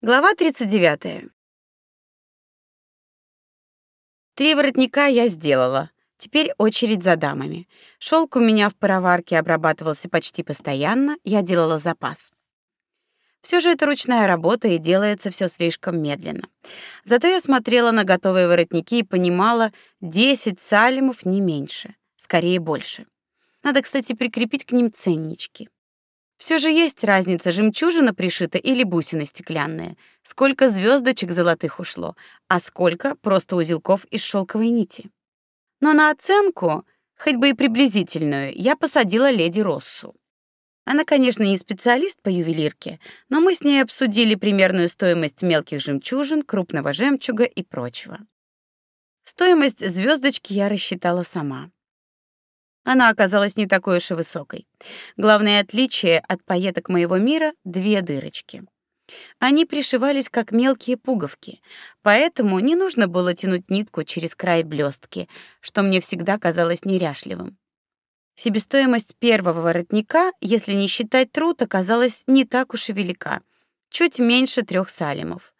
Глава 39. Три воротника я сделала. Теперь очередь за дамами. Шелк у меня в пароварке обрабатывался почти постоянно, я делала запас. Все же это ручная работа и делается все слишком медленно. Зато я смотрела на готовые воротники и понимала, 10 салимов не меньше, скорее больше. Надо, кстати, прикрепить к ним ценнички. Все же есть разница, жемчужина пришита или бусины стеклянные. Сколько звездочек золотых ушло, а сколько просто узелков из шелковой нити. Но на оценку, хоть бы и приблизительную, я посадила леди Россу. Она, конечно, не специалист по ювелирке, но мы с ней обсудили примерную стоимость мелких жемчужин, крупного жемчуга и прочего. Стоимость звездочки я рассчитала сама. Она оказалась не такой уж и высокой. Главное отличие от пайеток моего мира две дырочки. Они пришивались как мелкие пуговки, поэтому не нужно было тянуть нитку через край блестки, что мне всегда казалось неряшливым. Себестоимость первого воротника, если не считать труд, оказалась не так уж и велика, чуть меньше трех салимов.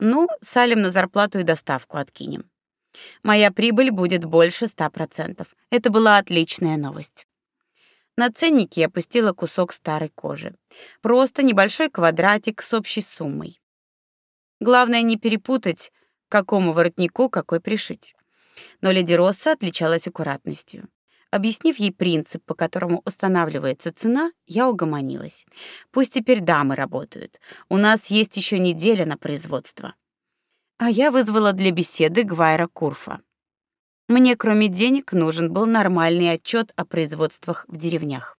Ну, салим на зарплату и доставку откинем. Моя прибыль будет больше 100%. Это была отличная новость. На ценнике я опустила кусок старой кожи. Просто небольшой квадратик с общей суммой. Главное не перепутать, какому воротнику какой пришить. Но леди Росса отличалась аккуратностью. Объяснив ей принцип, по которому устанавливается цена, я угомонилась. Пусть теперь дамы работают. У нас есть еще неделя на производство а я вызвала для беседы Гвайра Курфа. Мне, кроме денег, нужен был нормальный отчет о производствах в деревнях.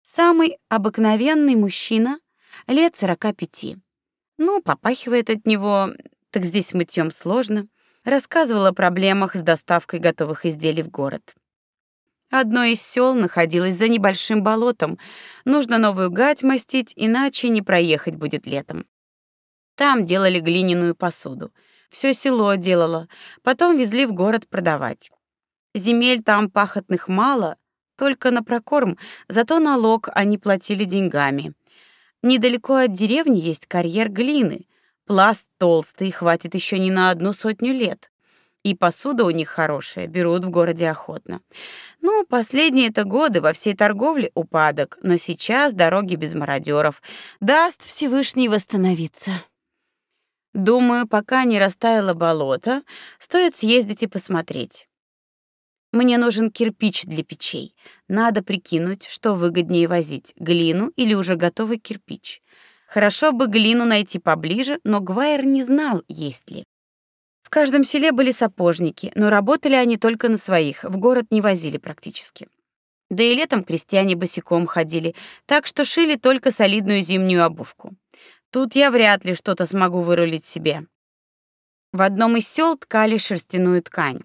Самый обыкновенный мужчина, лет сорока пяти. Ну, попахивает от него, так здесь мытьем сложно. Рассказывал о проблемах с доставкой готовых изделий в город. Одно из сел находилось за небольшим болотом. Нужно новую гать мастить, иначе не проехать будет летом. Там делали глиняную посуду. Все село делало, потом везли в город продавать. Земель там пахотных мало, только на прокорм, зато налог они платили деньгами. Недалеко от деревни есть карьер глины. Пласт толстый, хватит еще не на одну сотню лет. И посуда у них хорошая, берут в городе охотно. Ну, последние это годы во всей торговле упадок, но сейчас дороги без мародеров. Даст Всевышний восстановиться. Думаю, пока не растаяло болото, стоит съездить и посмотреть. Мне нужен кирпич для печей. Надо прикинуть, что выгоднее возить: глину или уже готовый кирпич. Хорошо бы глину найти поближе, но Гвайер не знал, есть ли. В каждом селе были сапожники, но работали они только на своих, в город не возили практически. Да и летом крестьяне босиком ходили, так что шили только солидную зимнюю обувку. Тут я вряд ли что-то смогу вырулить себе. В одном из сел ткали шерстяную ткань,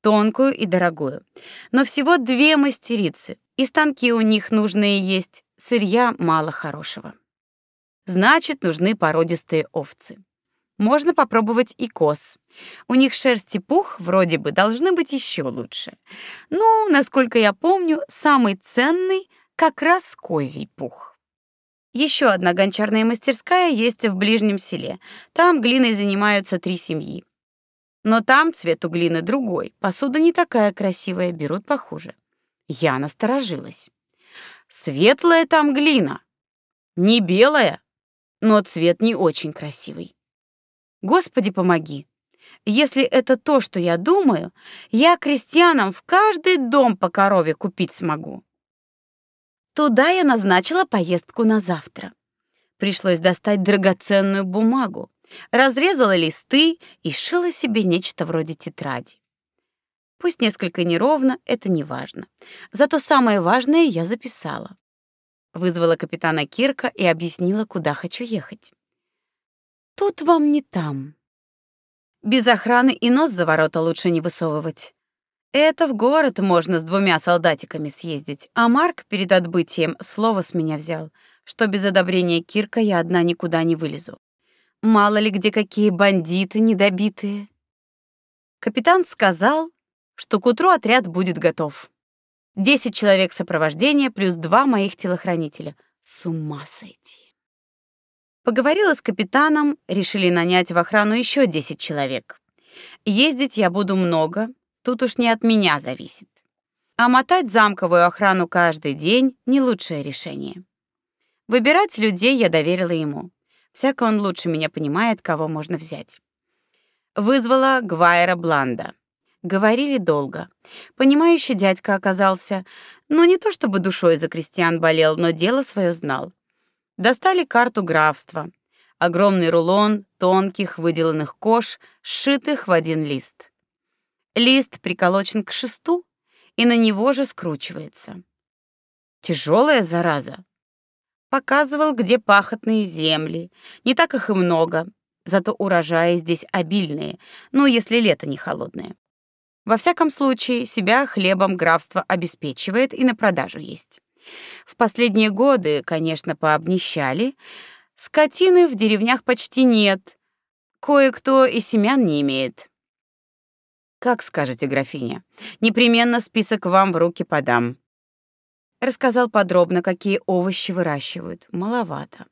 тонкую и дорогую. Но всего две мастерицы, и станки у них нужные есть, сырья мало хорошего. Значит, нужны породистые овцы. Можно попробовать и коз. У них шерсть и пух вроде бы должны быть еще лучше. Ну, насколько я помню, самый ценный как раз козий пух. Еще одна гончарная мастерская есть в ближнем селе. Там глиной занимаются три семьи. Но там цвет у глины другой. Посуда не такая красивая, берут похуже. Я насторожилась. Светлая там глина. Не белая, но цвет не очень красивый. Господи, помоги. Если это то, что я думаю, я крестьянам в каждый дом по корове купить смогу. Туда я назначила поездку на завтра. Пришлось достать драгоценную бумагу, разрезала листы и шила себе нечто вроде тетради. Пусть несколько неровно, это не важно. Зато самое важное я записала. Вызвала капитана Кирка и объяснила, куда хочу ехать. Тут вам не там. Без охраны и нос за ворота лучше не высовывать. Это в город можно с двумя солдатиками съездить, а Марк перед отбытием слово с меня взял, что без одобрения Кирка я одна никуда не вылезу. Мало ли где какие бандиты недобитые. Капитан сказал, что к утру отряд будет готов. Десять человек сопровождения плюс два моих телохранителя. С ума сойти. Поговорила с капитаном, решили нанять в охрану еще 10 человек. Ездить я буду много, тут уж не от меня зависит. А мотать замковую охрану каждый день не лучшее решение. Выбирать людей я доверила ему. Всяко он лучше меня понимает, кого можно взять. Вызвала Гвайра Бланда. Говорили долго. Понимающий дядька оказался, но не то чтобы душой за крестьян болел, но дело свое знал. Достали карту графства. Огромный рулон тонких выделанных кож, сшитых в один лист. Лист приколочен к шесту, и на него же скручивается. Тяжелая зараза. Показывал, где пахотные земли. Не так их и много, зато урожаи здесь обильные, ну, если лето не холодное. Во всяком случае, себя хлебом графство обеспечивает и на продажу есть. В последние годы, конечно, пообнищали, скотины в деревнях почти нет. Кое-кто и семян не имеет. Как скажете, графиня? Непременно список вам в руки подам. Рассказал подробно, какие овощи выращивают. Маловато.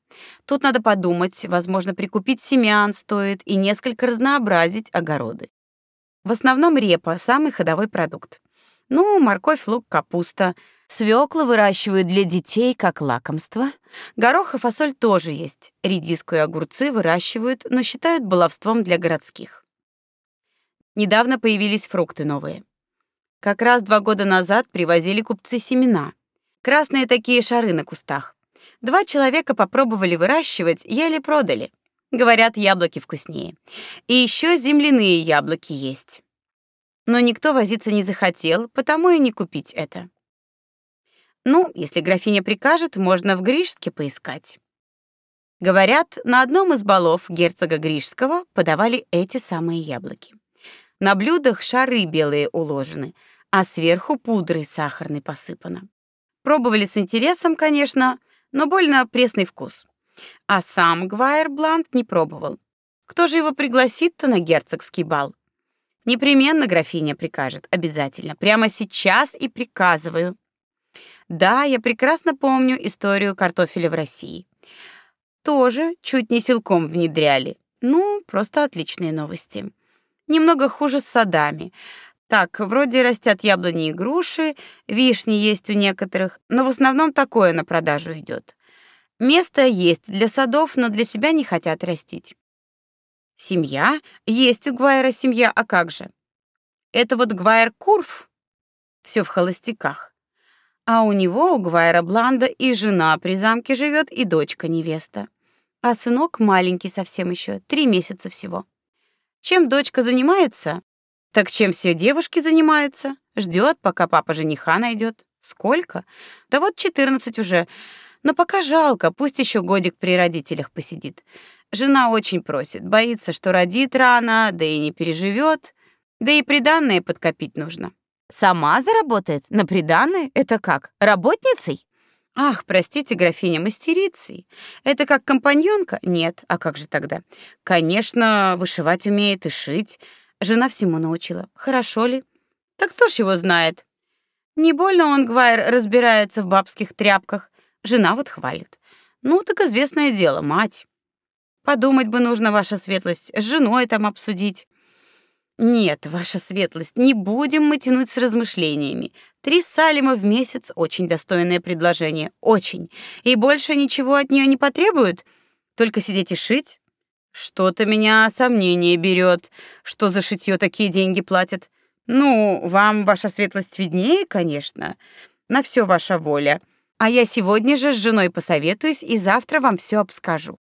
Тут надо подумать, возможно, прикупить семян стоит и несколько разнообразить огороды. В основном репа самый ходовой продукт. Ну, морковь, лук, капуста. Свекла выращивают для детей как лакомство. Горох и фасоль тоже есть. Редиску и огурцы выращивают, но считают баловством для городских. Недавно появились фрукты новые. Как раз два года назад привозили купцы семена. Красные такие шары на кустах. Два человека попробовали выращивать, еле продали. Говорят, яблоки вкуснее. И еще земляные яблоки есть. Но никто возиться не захотел, потому и не купить это. Ну, если графиня прикажет, можно в Гришске поискать. Говорят, на одном из балов герцога Гришского подавали эти самые яблоки. На блюдах шары белые уложены, а сверху пудрой сахарной посыпано. Пробовали с интересом, конечно, но больно пресный вкус. А сам Гвайер Блант не пробовал. Кто же его пригласит-то на герцогский бал? Непременно графиня прикажет, обязательно. Прямо сейчас и приказываю. Да, я прекрасно помню историю картофеля в России. Тоже чуть не силком внедряли. Ну, просто отличные новости. Немного хуже с садами. Так, вроде растят яблони и груши, вишни есть у некоторых, но в основном такое на продажу идет. Место есть для садов, но для себя не хотят растить. Семья? Есть у Гвайра семья, а как же? Это вот Гвайр Курф. Все в холостяках. А у него, у Гвайра Бланда, и жена при замке живет, и дочка-невеста. А сынок маленький совсем еще, три месяца всего. Чем дочка занимается? Так чем все девушки занимаются? Ждет, пока папа жениха найдет. Сколько? Да вот 14 уже. Но пока жалко, пусть еще годик при родителях посидит. Жена очень просит, боится, что родит рано, да и не переживет, да и приданное подкопить нужно. Сама заработает на приданное? Это как? Работницей? Ах, простите, графиня, мастерицей. Это как компаньонка? Нет. А как же тогда? Конечно, вышивать умеет и шить. Жена всему научила. Хорошо ли? Так кто ж его знает? Не больно он, Гвайр, разбирается в бабских тряпках. Жена вот хвалит. Ну, так известное дело, мать. Подумать бы нужно, ваша светлость, с женой там обсудить. Нет, ваша светлость, не будем мы тянуть с размышлениями. Три салима в месяц очень достойное предложение, очень. И больше ничего от нее не потребуют, только сидеть и шить. Что-то меня сомнение берет, что за шитье такие деньги платят. Ну, вам ваша светлость виднее, конечно. На все ваша воля. А я сегодня же с женой посоветуюсь и завтра вам все обскажу.